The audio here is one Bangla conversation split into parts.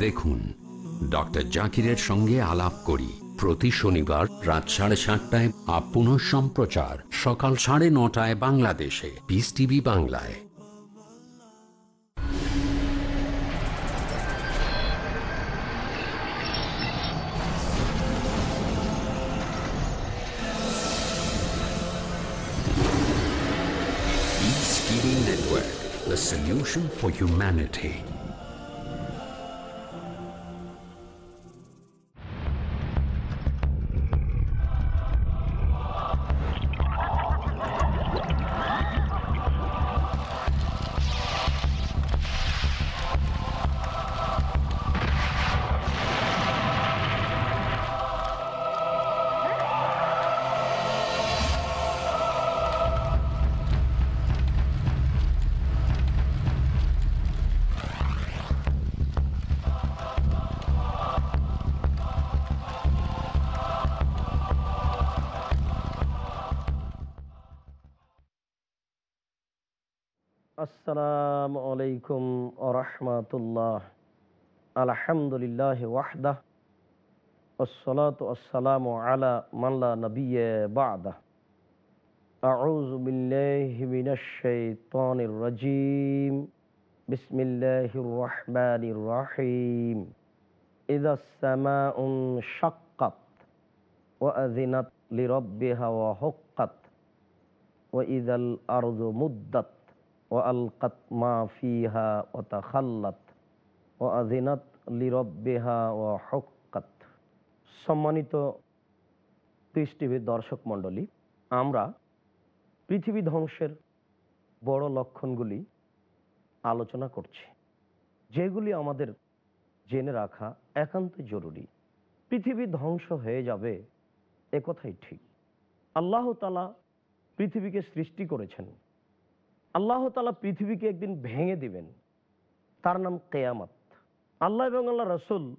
দেখুন। ডক্টর জাকিরের সঙ্গে আলাপ করি। প্রতি শনিবার রাত সাড়ে সাতটায় আপন সম্প্রচার। সকাল সাড়ে নটায় বাংলাদেশে। পিস টিভি বাংলায়। Network, the solution for humanity. আলহামদুলিল্লাহ ওয়াহদাহ والصلاة والسلام على من لا نبي بعده أعوذ بالله من الشيطان الرجيم بسم الله الرحمن الرحيم إذا السماء انشقت وأذنت لربها وحقت وإذا الأرض مدت وألقت ما فيها وتخلت ও আদিনাত লিরব্বেহা ও হকাত সম্মানিত পিস টিভির দর্শক মণ্ডলী, আমরা পৃথিবী ধ্বংসের বড় লক্ষণগুলি আলোচনা করছি, যেগুলি আমাদের জেনে রাখা একান্ত জরুরি। পৃথিবী ধ্বংস হয়ে যাবে একথাই ঠিক। আল্লাহ তালা পৃথিবীকে সৃষ্টি করেছেন। আল্লাহ তালা পৃথিবীকে একদিন ভেঙে দিবেন। তার নাম কেয়ামাত। আল্লাহ এবং আল্লাহ রসুল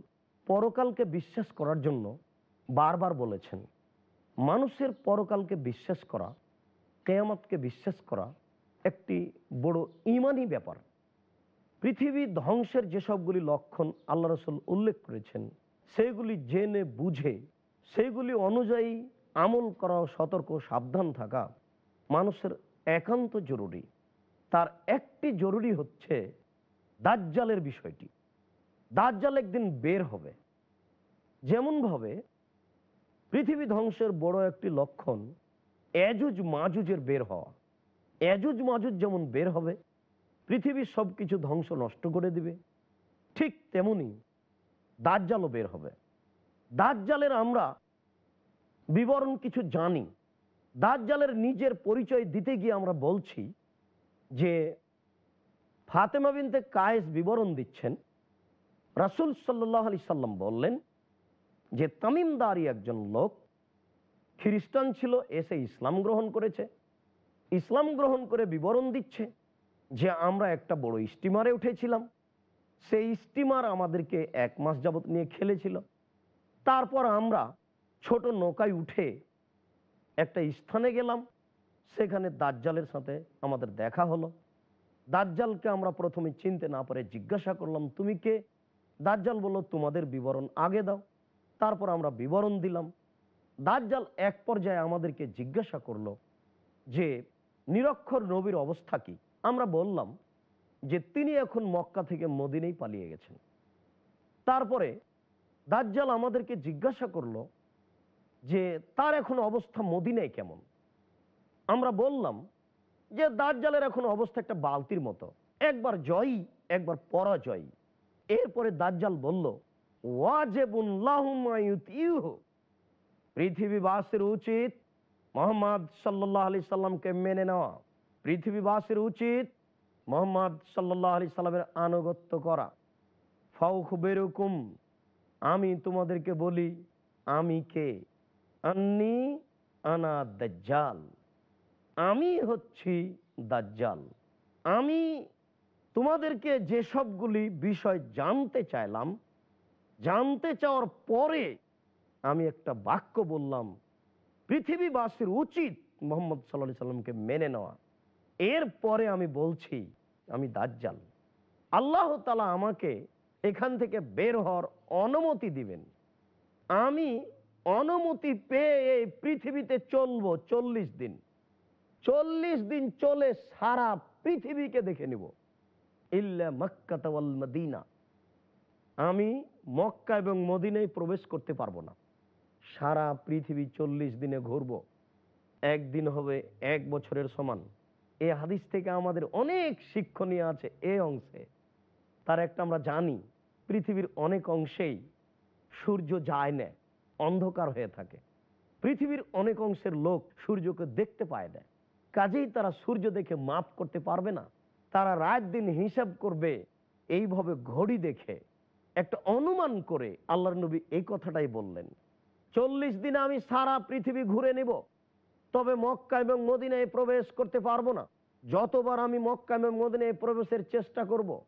পরকালকে বিশ্বাস করার জন্য বারবার বলেছেন, মানুষের পরকালকে বিশ্বাস করা, কেয়ামতকে বিশ্বাস করা একটি বড় ইমানি ব্যাপার। পৃথিবী ধ্বংসের যেসবগুলি লক্ষণ আল্লাহ রসুল উল্লেখ করেছেন, সেগুলি জেনে বুঝে সেইগুলি অনুযায়ী আমল করা, সতর্ক, সাবধান থাকা মানুষের একান্ত জরুরি। তার একটি জরুরি হচ্ছে দাজ্জালের বিষয়টি। দাজ্জাল একদিন বের হবে। যেমনভাবে পৃথিবী ধ্বংসের বড় একটি লক্ষণ এজুজ মাজুজের বের হওয়া। এজুজ মাজুজ যেমন বের হবে, পৃথিবীর সব কিছু ধ্বংস নষ্ট করে দিবে। ঠিক তেমনি দাজ্জালও বের হবে। দাজ্জালের আমরা বিবরণ কিছু জানি। দাজ্জালের নিজের পরিচয় দিতে গিয়ে আমরা বলছি যে ফাতেমা বিনতে কায়েস বিবরণ দিচ্ছেন। রাসুল সাল্লাহ আলি সাল্লাম বললেন যে, তামিমদারি একজন লোক খ্রিস্টান ছিল, এসে ইসলাম গ্রহণ করেছে। ইসলাম গ্রহণ করে বিবরণ দিচ্ছে যে, আমরা একটা বড় স্টিমারে উঠেছিলাম। সেই স্টিমার আমাদেরকে এক মাস যাবত নিয়ে খেলেছিল। তারপর আমরা ছোট নৌকায় উঠে একটা স্থানে গেলাম। সেখানে দাজ্জালের সাথে আমাদের দেখা হলো। দাজ্জালকে আমরা প্রথমে চিনতে না পারে জিজ্ঞাসা করলাম, তুমি কে? দাজ্জাল বলল, তোমাদের বিবরণ আগে দাও। তারপর আমরা বিবরণ দিলাম। দাজ্জাল এক পর্যায়ে আমাদেরকে জিজ্ঞাসা করল যে, নিরক্ষর নবীর অবস্থা কি? আমরা বললাম যে, তিনি এখন মক্কা থেকে মদিনেই পালিয়ে গেছেন। তারপরে দাজ্জাল আমাদেরকে জিজ্ঞাসা করল যে, তার এখন অবস্থা মদিনায় কেমন? আমরা বললাম যে, দাজ্জালের এখন অবস্থা একটা বালতির মতো। একবার জয়ী, একবার পরাজয়ী। এরপরে দাজ্জাল বলল পৃথিবীবাসীর উচিত মোহাম্মদ সাল্লাহ আলি সাল্লামকে মেনে নেওয়া। পৃথিবীবাসীর উচিত মোহাম্মদ সাল্লাহ আলি সাল্লামের আনুগত্য করা। ফাউখ বেরুকুম আমি তোমাদেরকে বলি, আমি কে? আন্নি আনা দাজ্জাল। আমি হচ্ছি দাজ্জাল। আমি তোমাদেরকে যেসবগুলি বিষয় জানতে চাইলাম, জানতে চাওয়ার পরে আমি একটা বাক্য বললাম, পৃথিবীবাসীর উচিত মোহাম্মদ সাল্লাহ সাল্লামকে মেনে নেওয়া। এরপরে আমি বলছি, আমি দাজ্জাল। আল্লাহ তালা আমাকে এখান থেকে বের হওয়ার অনুমতি দিবেন। আমি অনুমতি পেয়ে এই পৃথিবীতে চলবো চল্লিশ দিন। চল্লিশ দিন চলে সারা পৃথিবীকে দেখে নিব। ইল্লা মদিনা। আমি মক্কা এবং মদিনায় প্রবেশ করতে পারব না। সারা পৃথিবী চল্লিশ দিনে ঘুরবো। একদিন হবে এক বছরের সমান। এ হাদিস থেকে আমাদের অনেক শিক্ষণীয় আছে এ অংশে। তার একটা আমরা জানি, পৃথিবীর অনেক অংশেই সূর্য যায় না, অন্ধকার হয়ে থাকে। পৃথিবীর অনেক অংশের লোক সূর্যকে দেখতে পায় না। কাজেই তারা সূর্য দেখে মাপ করতে পারবে না। তারা রাত দিন হিসাব করবে, এইভাবে ঘড়ি দেখে, একটা অনুমান করে আল্লাহর নবী এই কথাটাই বললেন। চল্লিশ দিনে আমি সারা পৃথিবী ঘুরে নেব, তবে মক্কা এবং মদিনায় প্রবেশ করতে পারব না। যতবার আমি মক্কা এবং মদিনায় প্রবেশের চেষ্টা করব।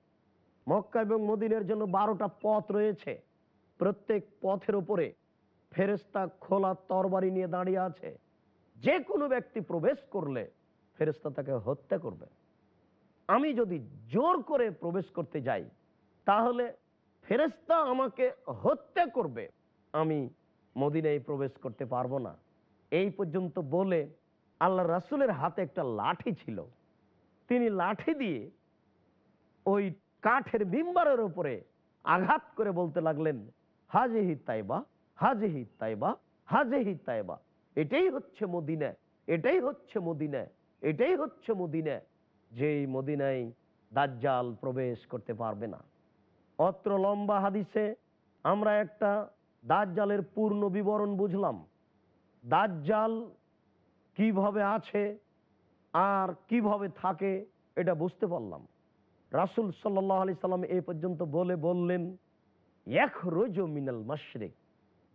মক্কা এবং মদিনের জন্য বারোটা পথ রয়েছে। প্রত্যেক পথের উপরে ফেরেস্তা খোলা তরবারি নিয়ে দাঁড়িয়ে আছে। যে কোনো ব্যক্তি প্রবেশ করলে ফেরেস্তা তাকে হত্যা করবে। আমি যদি জোর করে প্রবেশ করতে যাই, তাহলে ফেরেস্তা আমাকে হত্যা করবে। আমি মদিনায় প্রবেশ করতে পারব না। এই পর্যন্ত বলে আল্লাহ রাসুলের হাতে একটা লাঠি ছিল। তিনি লাঠি দিয়ে ওই কাঠের মিম্বারের উপরে আঘাত করে বলতে লাগলেন, হাজেহি তাইবা হাজেহি তাইবা হাজেহি তাইবা। এটাই হচ্ছে মদিনা, এটাই হচ্ছে মদিনা, এটাই হচ্ছে মদিনা। যেই মদিনায় দাজ্জাল প্রবেশ করতে পারবে না। অত্র লম্বা হাদিসে আমরা একটা দাজ্জালের পূর্ণ বিবরণ বুঝলাম। দাজ্জাল কীভাবে আছে, আর কীভাবে থাকে, এটা বুঝতে পারলাম। রাসুল সাল্লাহ আলি সাল্লাম এই পর্যন্ত বলে বললেন এক রোজ মিনাল মশরেক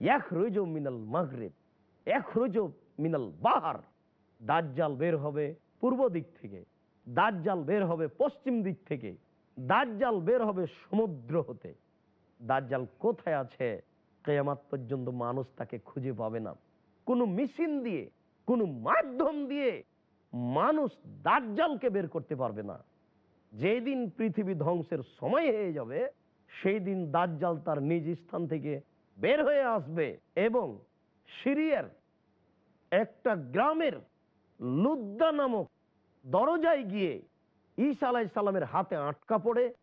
এক রোজ মিনাল মাগরেব এক রোজ মিনাল বাহার। দাজ্জাল বের হবে পূর্ব দিক থেকে। দাজ্জাল বের হবে পশ্চিম দিক থেকে। দাজ্জাল বের হবে সমুদ্র হতে। দাজ্জাল কোথায় আছে? কেয়ামাত পর্যন্ত মানুষ তাকে খুঁজে পাবে না। কোনো মেশিন দিয়ে, কোনো মাধ্যম দিয়ে মানুষ দাজ্জালকে বের করতে পারবে না। যেদিন পৃথিবী ধ্বংসের সময় হয়ে যাবে সেই দিন দাজ্জাল তার নিজ স্থান থেকে বের হয়ে আসবে এবং সিরিয়ার একটা গ্রামের লুদ্দা নামক দরজায় গিয়ে ঈসা আলাই সাল্লামের হাতে আটকা পড়ে,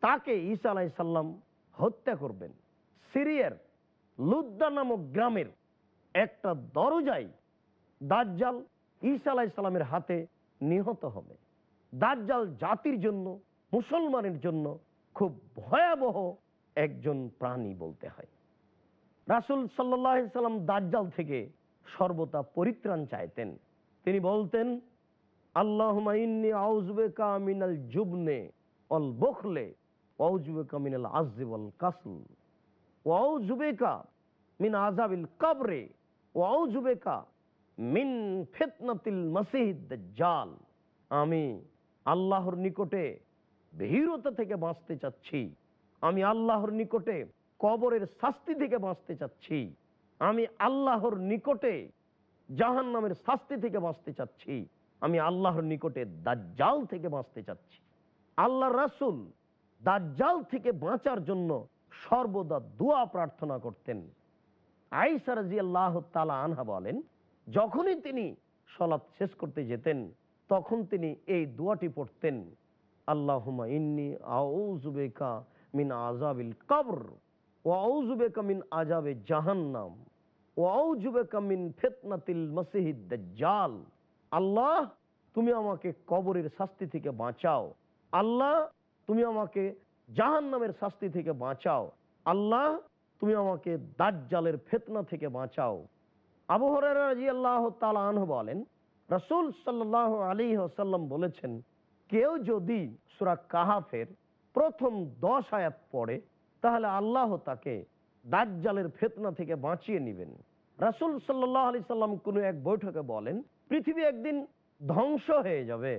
তাকে ঈসা আলাই সাল্লাম হত্যা করবেন। সিরিয়ার লুদ্দা নামক গ্রামের একটা দরজায় দাজ্জাল ঈসা আলাই সাল্লামের হাতে নিহত হবে। দাজ্জাল জাতির জন্য, মুসলমানের জন্য খুব ভয়াবহ একজন প্রাণী বলতে হয়। রাসুল সাল্লাহ সাল্লাম দাজ্জাল থেকে সর্বদা পরিত্রাণ চাইতেন। তিনি বলতেন জুবনে অল বখলে আজিবল কাসল মিন কাবরে মিন জাল আমি আল্লাহর নিকটে ভীরতা থেকে বাঁচতে চাচ্ছি। আমি আল্লাহর নিকটে কবরের শাস্তি থেকে বাঁচতে চাচ্ছি। আমি আল্লাহর নিকটে জাহান নামের শাস্তি থেকে বাঁচতে চাচ্ছি। আমি আল্লাহর নিকটে দাজ্জাল থেকে বাঁচতে চাচ্ছি। আল্লাহ রাসুল দাজ্জাল থেকে বাঁচার জন্য সর্বদা দোয়া প্রার্থনা করতেন। আইসা রাজি আল্লাহ তালা আনহা বলেন, যখনই তিনি সলাৎ শেষ করতে যেতেন, তখন তিনি এই দোয়াটি পড়তেন আল্লাহুমা ইন্নি আউজুবেকা মিন আজাবিল কবর ও আউজুবেকা মিন আজাবে জাহান্নাম ও আউজুবেকা মিন ফেতনাতিল মসিহিদ দাজ্জাল। আল্লাহ, তুমি আমাকে কবরের শাস্তি থেকে বাঁচাও। আল্লাহ, তুমি আমাকে জাহান্নামের শাস্তি থেকে বাঁচাও। আল্লাহ, তুমি আমাকে দাজ্জালের ফেতনা থেকে বাঁচাও। আবু হরারা আল্লাহ তালা বলেন, রসুল সাল্লাহ আলী আসাল্লাম বলেছেন, কেউ যদি সুরা কাহাফের প্রথম দশ আয়াত পড়ে, তাহলে আল্লাহ তাকে দাজ্জালের ফেতনা থেকে বাঁচিয়ে নেবেন। রাসুল সাল্লাহ আলি সাল্লাম কোনো এক বৈঠকে বলেন পৃথিবী একদিন ধ্বংস হয়ে যাবে।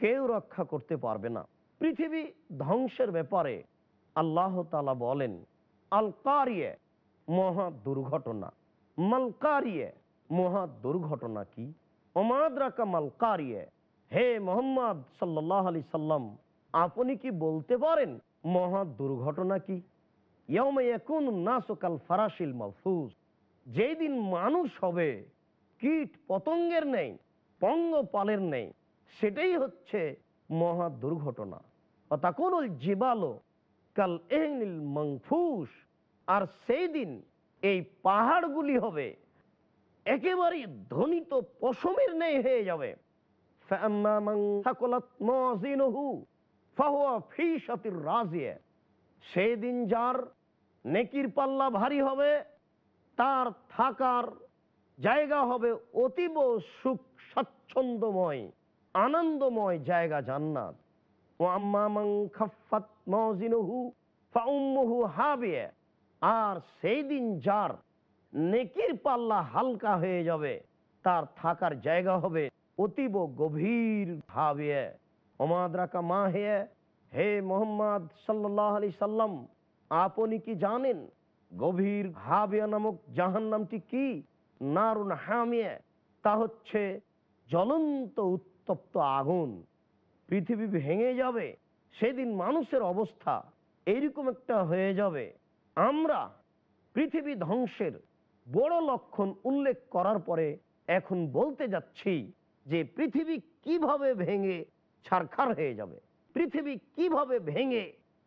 কেউ রক্ষা করতে পারবে না। পৃথিবী ধ্বংসের ব্যাপারে আল্লাহ তালা বলেন, আল কারিয়ে মহা দুর্ঘটনা। মালকারিয়ে মহা দুর্ঘটনা কি? ওমাদ্রাকা মালকারিয়ে হে মোহাম্মদ সাল্লাহ আলি সাল্লাম, আপনি কি বলতে পারেন মহা দুর্ঘটনা কি? নাসকাল ফারাসিল মাহফুজ যেই দিন মানুষ হবে কীট পতঙ্গের নেই, পঙ্গপালের নেই। সেটাই হচ্ছে মহা দুর্ঘটনা। অতাকুল জীবালো কাল এহনিল মংফুস আর সেই দিন এই পাহাড়গুলি হবে একেবারে ধ্বনিত পশমের নেই হয়ে যাবে। সেই দিন যার নেকির পাল্লা ভারী হবে, তার থাকার জায়গা হবে অতীব সুখ স্বাচ্ছন্দ্যময় আনন্দময় জায়গা জান্নাত। ও আম্মা মাং খাফাত মাওজিনুহু ফাউম্মুহু হাবিয়ে। আর সেই দিন যার নেকির পাল্লা হালকা হয়ে যাবে, তার থাকার জায়গা হবে অতীব গভীর ভাবে ওমাদ্রাকা মা হে হে মোহাম্মদ সাল্লাহ আলি সাল্লাম, আপনি কি জানেন গভীর হাবিয়া নামক জাহান নামটি কি? নারুন হামিয়ে, তা হচ্ছে জ্বলন্ত উত্তপ্ত আগুন। পৃথিবী ভেঙে যাবে, সেদিন মানুষের অবস্থা এইরকম একটা হয়ে যাবে। আমরা পৃথিবী ধ্বংসের বড় লক্ষণ উল্লেখ করার পরে এখন বলতে যাচ্ছি যে পৃথিবী কীভাবে ভেঙে ছারখার হয়ে যাবে, পৃথিবী কীভাবে ভেঙে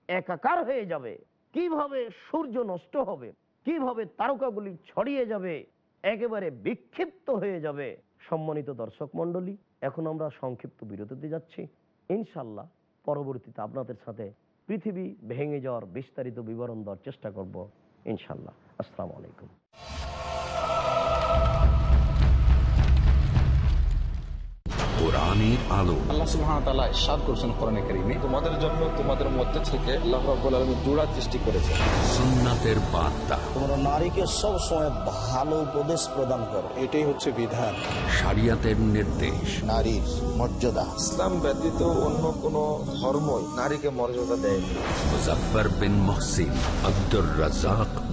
একাকার হয়ে যাবে, কীভাবে সূর্য নষ্ট হবে, কীভাবে তারকাগুলি ছড়িয়ে যাবে একেবারে বিক্ষিপ্ত হয়ে যাবে সম্মানিত দর্শক মণ্ডলী। এখন আমরা সংক্ষিপ্ত বিরতিতে যাচ্ছি। ইনশাল্লাহ পরবর্তীতে আপনাদের সাথে পৃথিবী ভেঙে যাওয়ার বিস্তারিত বিবরণ দেওয়ার চেষ্টা করব। ইনশাল্লাহ আসসালামু আলাইকুম। কোরআনের আলো। আল্লাহ সুবহানাহু ওয়া তাআলা ইরশাদ করেছেন কোরআনে কারীমে তোমাদের জন্য তোমাদের মধ্যে থেকে আল্লাহ রাব্বুল আলামিন জোড়া সৃষ্টি করেছেন। সুন্নাতের বার্তা। তোমরা নারীকে সব সময় ভালো উপদেশ প্রদান করো। এটাই হচ্ছে বিধান। শরিয়াতের নির্দেশ। নারীর মর্যাদা। ইসলাম ব্যতীত অন্য কোন ধর্মই নারীকে মর্যাদা দেয়নি Muzaffar bin Mohsin Abdur Razzak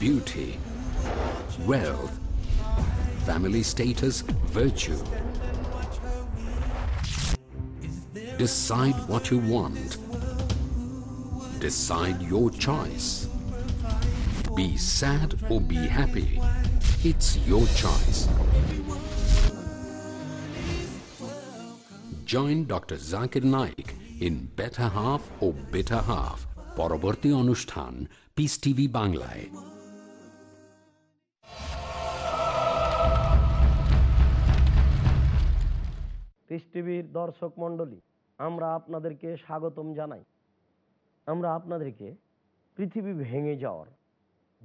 Beauty, wealth, family status, virtue. Decide what you want. Decide your choice. Be sad or be happy. It's your choice. Join Dr. Zakir Naik in Better Half or Bitter Half. পরবর্তী অনুষ্ঠান পিস টিভি বাংলায় পিস টিভির দর্শক মণ্ডলী, আমরা আপনাদেরকে স্বাগতম জানাই। আমরা আপনাদেরকে পৃথিবী ভেঙে যাওয়ার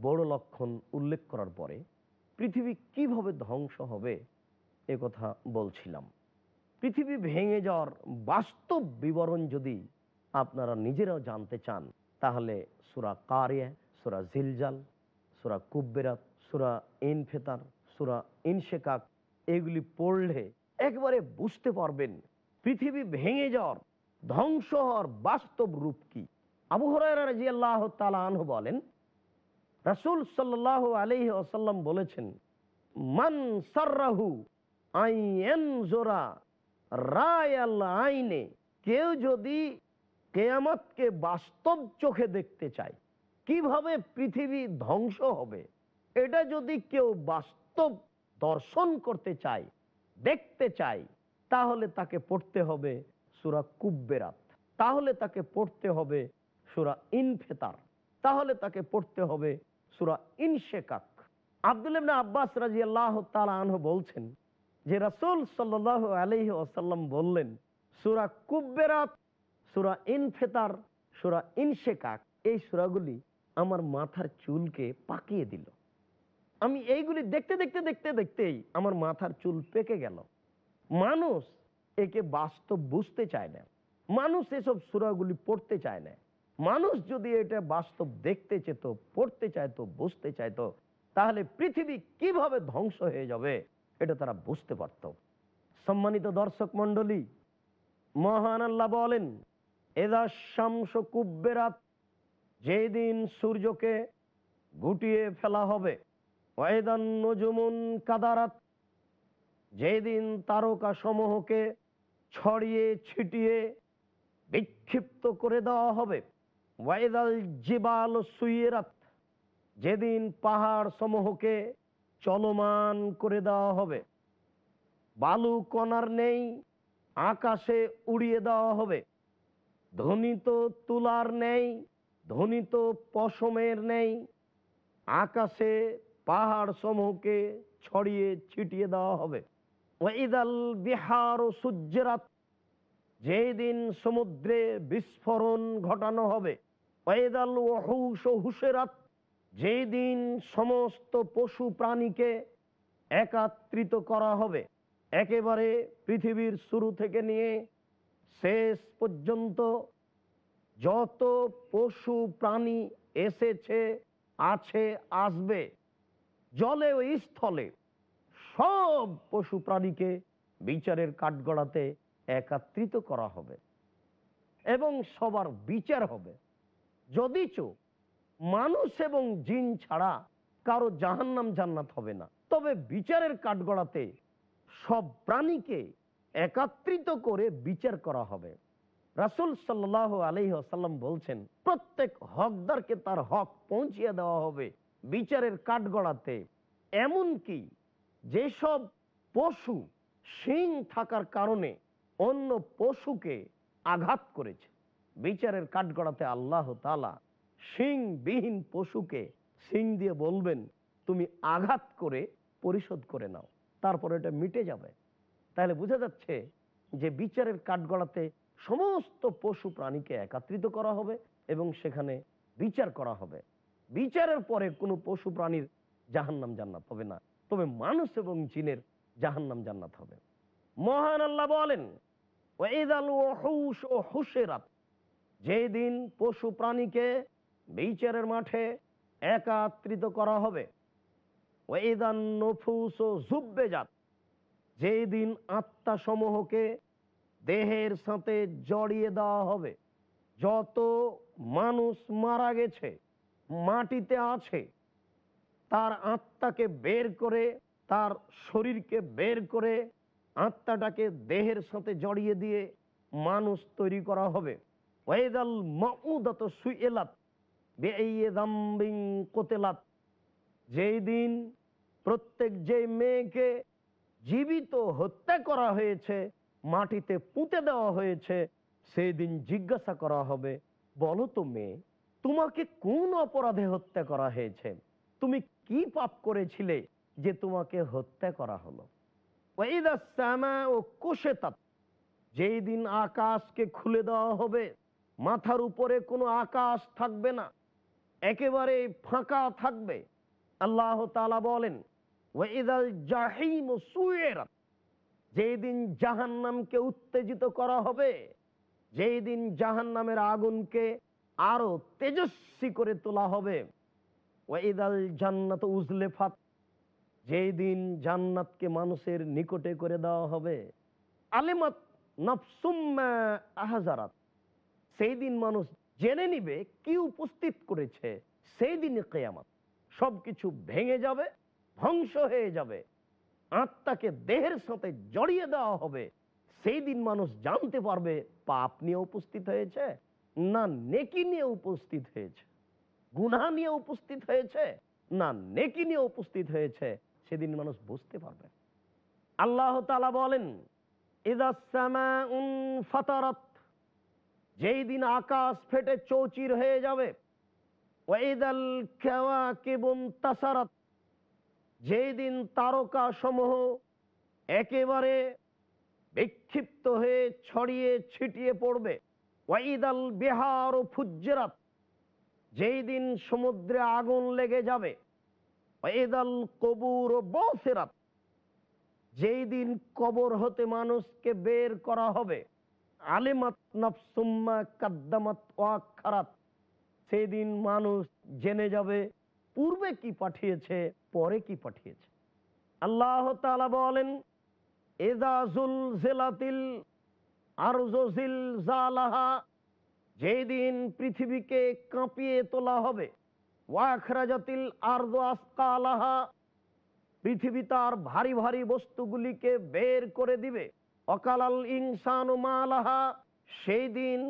বড় লক্ষণ উল্লেখ করার পরে পৃথিবী কীভাবে ধ্বংস হবে এ কথা বলছিলাম। পৃথিবী ভেঙে যাওয়ার বাস্তব বিবরণ যদি আপনারা নিজেরাও জানতে চান, তাহলে সুরা কারিয়া, সুরা জিলজাল, সুরা কুব্বেরাত, সুরা ইনফেতার, সুরা ইনশেকাক এগুলি পড়লে একবারে বুঝতে পারবেন, পৃথিবী ভেঙে যাওয়ার ধ্বংস হওয়ার বাস্তব রূপ কি। আবু হরাই আল্লাহ বলেন, রাসুল সাল্লাহ আলহি আসাল্লাম বলেছেন, মান সার্রাহু আইন জোরা রায়াল আইনে, কেউ যদি কেয়ামতকে বাস্তব চোখে দেখতে চায়, কীভাবে পৃথিবী ধ্বংস হবে? এটা যদি কেউ বাস্তব দর্শন করতে চায় দেখতে চাই, তাহলে তাকে পড়তে হবে সুরা কুব্বেরাত। তাহলে তাকে পড়তে হবে সুরা ইনফেতার। তাহলে তাকে পড়তে হবে সুরা ইনশেকাক। আব্দুল আব্বাস রাজি আল্লাহ আনহু বলছেন যে রাসূল সাল্লাহ আলহি আসাল্লাম বললেন, সুরা কুব্বেরাত, সুরা ইনফেতার, সুরা ইনশেকাক, এই সুরাগুলি আমার মাথার চুলকে পাকিয়ে দিল। আমি এইগুলি দেখতে দেখতে দেখতে, দেখতেই আমার মাথার চুল পেকে গেল। মানুষ একে বাস্তব বুঝতে চায় না। মানুষ এসব সুরাগুলি পড়তে চায় না। মানুষ যদি এটা বাস্তব দেখতে চেত, পড়তে চাইতো বুঝতে চাইতো তাহলে পৃথিবী কীভাবে ধ্বংস হয়ে যাবে এটা তারা বুঝতে পারত। সম্মানিত দর্শক মন্ডলী মহান আল্লাহ বলেন, এদা শামস কুব্বেরাত যেদিন সূর্যকে গুটিয়ে ফেলা হবে কাদারাত, যেদিন তারকা সমূহকে ছড়িয়ে ছিটিয়ে বিক্ষিপ্ত করে দেওয়া হবে, ওয়াইদাল জিবাল সুইয়েরাত, যেদিন পাহাড় সমূহকে চলমান করে দেওয়া হবে, বালু কণার নেই, আকাশে উড়িয়ে দেওয়া হবে ধ্বনিত তুলার নেই ধ্বনিত পশমের নেই, আকাশে পাহাড় সমূহকে ছড়িয়ে ছিটিয়ে দেওয়া হবে। ওয়াইদাল বিহার ও সূর্যরাত যেদিন সমুদ্রে বিস্ফোরণ ঘটানো হবে। ওয়েদাল ওহুস ও হুসেরাত যেদিন সমস্ত পশু প্রাণীকে একাত্রিত করা হবে। একেবারে পৃথিবীর শুরু থেকে নিয়ে শেষ পর্যন্ত যত পশু প্রাণী এসেছে, আছে, আসবে জলে ও স্থলে সব পশু প্রাণীকে বিচারের কাঠগড়াতে একাত্রিত করা হবে এবং সবার বিচার হবে। যদিচ মানুষ এবং জিন ছাড়া কারও জাহান্নাম জান্নাত হবে না। তবে বিচারের কাঠগড়াতে সব প্রাণীকে একাত্রিত করে বিচার করা হবে। রাসুল সাল্লাহ আলহি আসাল্লাম বলছেন, প্রত্যেক হকদারকে তার হক পৌঁছিয়ে দেওয়া হবে। বিচারের কাঠগড়াতে। এমনকি যেসব পশু শিং থাকার কারণে অন্য পশুকে আঘাত করেছে, বিচারের কাঠগড়াতে আল্লাহ তালা বিহীন পশুকে শিং দিয়ে বলবেন, তুমি আঘাত করে পরিশোধ করে নাও, তারপর এটা মিটে যাবে। তাহলে বোঝা যাচ্ছে যে বিচারের কাঠগড়াতে সমস্ত পশু প্রাণীকে একত্রিত করা হবে এবং সেখানে বিচার করা হবে। বিচারের পরে কোনো পশু প্রাণীর জাহান্নাম জান্নাত হবে না। তবে মানুষ এবং জিনের জাহান্নাম জান্নাত হবে। মহান আল্লাহ বলেন যেদিন পশু প্রাণীকে বিচারের মাঠে একাত্রিত করা হবে যেদিন আত্মা সমূহকে দেহের সাথে জড়িয়ে দেওয়া হবে, যত মানুষ মারা গেছে মাটিতে আছে। তার আত্মাকে বের করে, তার শরীরকে বের করে, আত্মাটাকে দেহের সাথে জড়িয়ে দিয়ে মানুষ তৈরি করা হবে। ওয়েদাল মাউদাত সুয়েলাত কোতেলাত। যেই দিন প্রত্যেক যে মেয়েকে জীবিত হত্যা করা হয়েছে, মাটিতে পুঁতে দেওয়া হয়েছে, সেই দিন জিজ্ঞাসা করা হবে, বলো তো মেয়ে তোমাকে কোন অপরাধে হত্যা করা হয়েছে? তুমি কি পাপ করেছিলে যে তোমাকে হত্যা করা হলো? যেই দিন আকাশকে খুলে দেওয়া হবে, মাথার উপরে কোনো আকাশ থাকবে না একেবারে ফাঁকা থাকবে। আল্লাহ তালা বলেন যেই দিন জাহান নামকে উত্তেজিত করা হবে, যেই দিন জাহান নামের আগুনকে আরও তেজস্বী করে তোলা হবে। ওয়াইদাল জান্নাত উজলেফাত, যেই দিন জান্নাতকে মানুষের নিকটে করে দেওয়া হবে। আলেমাত আহাজারাত, সেই দিন মানুষ জেনে নিবে কি উপস্থিত করেছে সেই দিনে কেয়ামত। সব কিছু ভেঙে যাবে, ধ্বংস হয়ে যাবে। আত্মাকে দেহের সাথে জড়িয়ে দেওয়া হবে। সেই দিন মানুষ জানতে পারবে পাপ নিয়ে উপস্থিত হয়েছে। না নেকি নিয়ে উপস্থিত হয়েছে গুনা নিয়ে উপস্থিত হয়েছে, না নেকি নিয়ে উপস্থিত হয়েছে, সেদিন মানুষ বুঝতে পারবে। আল্লাহ তালা বলেন যেই দিন আকাশ ফেটে চৌচির হয়ে যাবে যেই দিন তারকা সমূহ একেবারে বিক্ষিপ্ত হয়ে ছড়িয়ে ছিটিয়ে পড়বে ওয়াইদাল বিহার ও ফুজ্জেরাত, যেই দিন সমুদ্রে আগুন লেগে যাবে, ওয়াইদাল কবুর ও বসেরাত, যেই দিন কবর হতে মানুষকে বের করা হবে, আলিমাত নাফসুম্মা কাদ্দামাত ওয়াক্ষারাত সেই দিন মানুষ জেনে যাবে পূর্বে কি পাঠিয়েছে, পরে কি পাঠিয়েছে। আল্লাহ বলেন এদাজুল জেলাতিল যেই দিন পৃথিবীকে কাঁপিয়ে তোলা হবে। ওয়াখরাজাতিল পৃথিবী তার ভারী ভারী বস্তুগুলিকে বের করে দিবে। অকালাল ইনসান মালাহা সেই দিন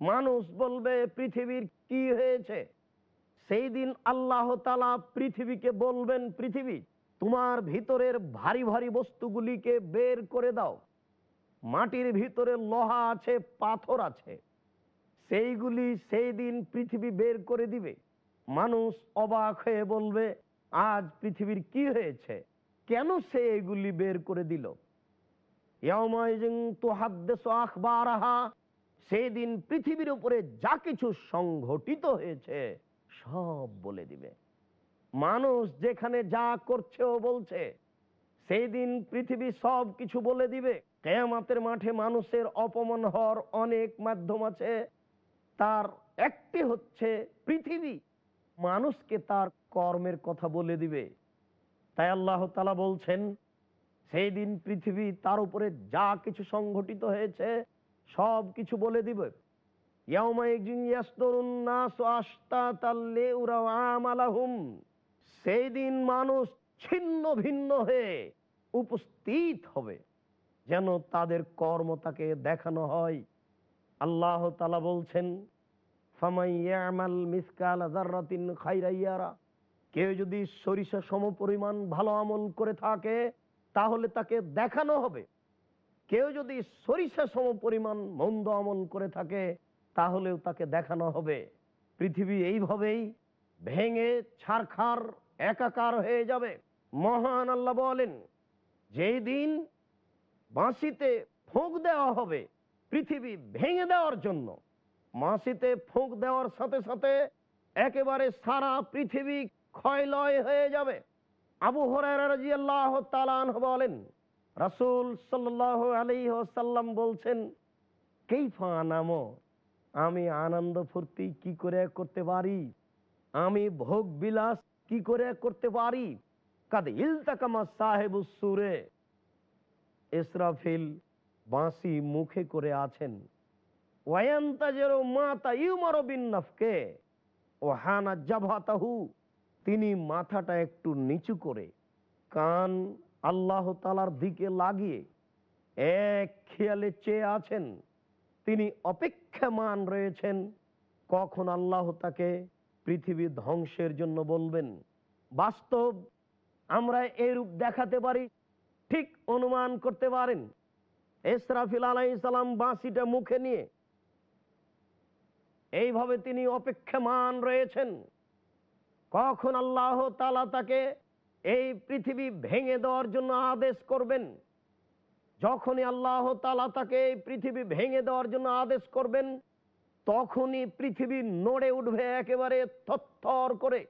মানুষ বলবে, পৃথিবীর কি হয়েছে? সেই দিন আল্লাহ তালা পৃথিবীকে বলবেন, পৃথিবী, তোমার ভিতরের ভারী ভারী বস্তুগুলিকে বের করে দাও। মাটির ভিতরে লোহা আছে, পাথর আছে। সেইগুলি সেই দিন পৃথিবী বের করে দিবে। মানুষ অবাক হয়ে বলবে, আজ পৃথিবীর কি হয়েছে? কেন সে এগুলি বের করে দিল? সেই দিন পৃথিবীর উপরে যা কিছু সংঘটিত হয়েছে, সব বলে দিবে। মানুষ যেখানে যা করছে ও বলছে, সেই দিন পৃথিবী সব কিছু বলে দিবে। কেয়ামাতের মাঠে মানুষের অপমান হওয়ার অনেক মাধ্যম আছে। তার একটি হচ্ছে পৃথিবী। মানুষকে তার কর্মের কথা বলে দিবে। তাই আল্লাহ তালা বলছেন, সেই দিন পৃথিবী তার উপরে যা কিছু সংঘটিত হয়েছে, সব কিছু বলে দিবে। সেই দিন মানুষ ছিন্ন ভিন্ন হয়ে উপস্থিত হবে। যেন তাদের কর্ম তাকে দেখানো হয়। আল্লাহ তালা বলছেন কেউ যদি সরিষা সম পরিমাণ ভালো আমল করে থাকে, তাহলে তাকে দেখানো হবে। কেউ যদি সরিষা সম পরিমাণ মন্দ আমল করে থাকে, তাহলেও তাকে দেখানো হবে। পৃথিবী এইভাবেই ভেঙে ছারখার একাকার হয়ে যাবে। মহান আল্লাহ বলেন, যেই দিন বাঁশিতে ফোঁক দেওয়া হবে পৃথিবী ভেঙে দেওয়ার জন্য। মাসিতে ফুঁক দেওয়ার সাথে সাথে একেবারে সারা পৃথিবী ক্ষয়লয় হয়ে যাবে। আবু হরাহ তালান বলেন, রাসুল সাল্লাহ আলী সাল্লাম বলছেন, কেইফা নামো আমি আনন্দ ফুর্তি কি করে করতে পারি? আমি ভোগ বিলাস কি করে করতে পারি? কাদ ইলতাকামা সাহেব সুরে। ইসরাফিল বাঁশি মুখে করে আছেন। তিনি মাথাটা একটু নিচু করে কান আল্লাহ তালার দিকে লাগিয়ে এক খেয়ালে চেয়ে আছেন। তিনি অপেক্ষামান রয়েছেন, কখন আল্লাহ তাকে পৃথিবী ধ্বংসের জন্য বলবেন। বাস্তব, আমরা এরূপ দেখাতে পারি ঠিক অনুমান করতে পারেন। এসরাফিল আলাই বাঁশিটা মুখে নিয়ে। এইভাবে তিনি অপেক্ষমান রয়েছেন। কখন আল্লাহ তালা তাকে এই পৃথিবী ভেঙে দেওয়ার জন্য আদেশ করবেন? যখনই আল্লাহ তালা তাকে এই পৃথিবী ভেঙে দেওয়ার জন্য আদেশ করবেন, তখনই পৃথিবী নড়ে উঠবে একেবারে থর করে।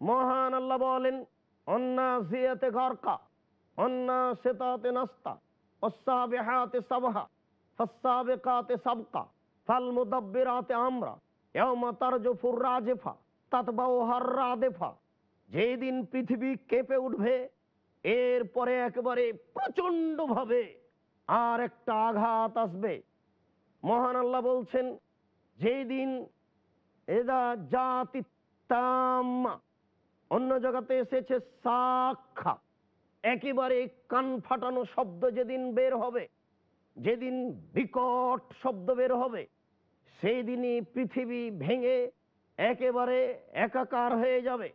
মহান আল্লাহ বলেন অন্না সিয়াতে গরকা। সেতাতে নাস্তা মুদাব্বিরাতে আমরা, ইয়াউমা তারজুফুর রাজিফা যেই দিন পৃথিবী কেঁপে উঠবে, এরপরে একেবারে প্রচণ্ড ভাবে আর একটা আঘাত আসবে। মহান আল্লাহ বলছেন যেই দিন এদা জাতি অন্য জগতে এসেছে সাক্ষা একেবারে কান ফাটানো শব্দ যেদিন বের হবে, যেদিন বিকট শব্দ বের হবে সেই দিনই পৃথিবী ভেঙে একেবারে একাকার হয়ে যাবে।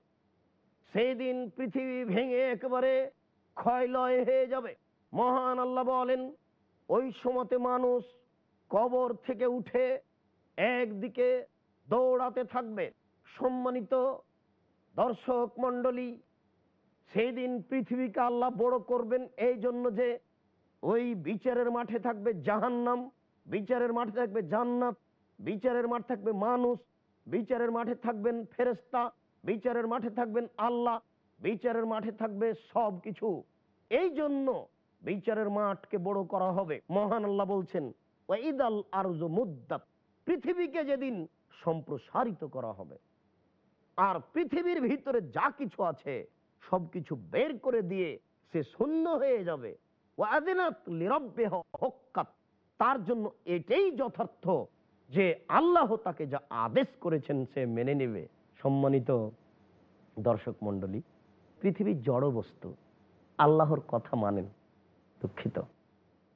সেই দিন পৃথিবী ভেঙে একেবারে ক্ষয়লয় হয়ে যাবে। মহান আল্লাহ বলেন, ওই সময়তে মানুষ কবর থেকে উঠে একদিকে দৌড়াতে থাকবে। সম্মানিত দর্শক মণ্ডলী সেই দিন পৃথিবীকে আল্লাহ বড় করবেন এই জন্য যে ওই বিচারের মাঠে থাকবে জাহান্নাম, বিচারের মাঠে থাকবে জান্নাত, বিচারের মাঠে থাকবে মানুষ, বিচারের মাঠে থাকবেন ফেরেস্তা বিচারের মাঠে থাকবেন আল্লাহ, বিচারের মাঠে থাকবে সব কিছু। এই জন্য বিচারের মাঠকে বড় করা হবে। মহান আল্লাহ বলছেন ওয়াইদাল আরজু মুদ্দাত। পৃথিবীকে যেদিন সম্প্রসারিত করা হবে। আর পৃথিবীর ভিতরে যা কিছু আছে সবকিছু বের করে দিয়ে সে শূন্য হয়ে যাবে। তার জন্য এটাই যথার্থ যে আল্লাহ তাকে যা আদেশ করেছেন সে মেনে নেবে। সম্মানিত দর্শক মণ্ডলী পৃথিবীর জড় বস্তু, আল্লাহর কথা মানেন, দুঃখিত।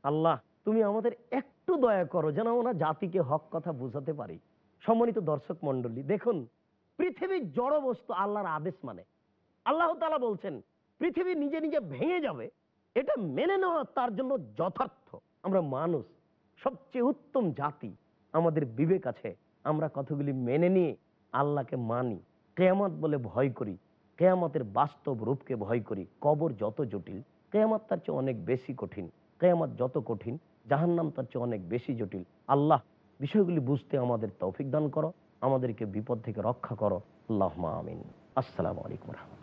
আল্লাহ, তুমি আমাদের একটু দয়া করো যেন আমরা জাতিকে হক কথা বুঝাতে পারি। সম্মানিত দর্শক মণ্ডলী, দেখুন পৃথিবীর জড় বস্তু আল্লাহর আদেশ মানে। আল্লাহ তালা বলছেন, পৃথিবী নিজে নিজে ভেঙে যাবে, এটা মেনে নেওয়া তার জন্য যথার্থ। আমরা মানুষ, সবচেয়ে উত্তম জাতি, আমাদের বিবেক আছে, আমরা কতগুলি মেনে নিয়ে আল্লাহকে মানি, কেয়ামত বলে ভয় করি, কেয়ামতের বাস্তব রূপকে ভয় করি, কবর যত জটিল, কেয়ামত তার চেয়ে অনেক বেশি কঠিন, কেয়ামত যত কঠিন, জাহান্নাম তার চেয়ে অনেক বেশি জটিল। আল্লাহ, বিষয়গুলি বুঝতে আমাদের তৌফিক দান করো, আমাদেরকে বিপদ থেকে রক্ষা করো। আল্লাহ আমিন। আসসালামু আলাইকুম রহমতুল্লাহ।